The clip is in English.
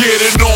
Get it on.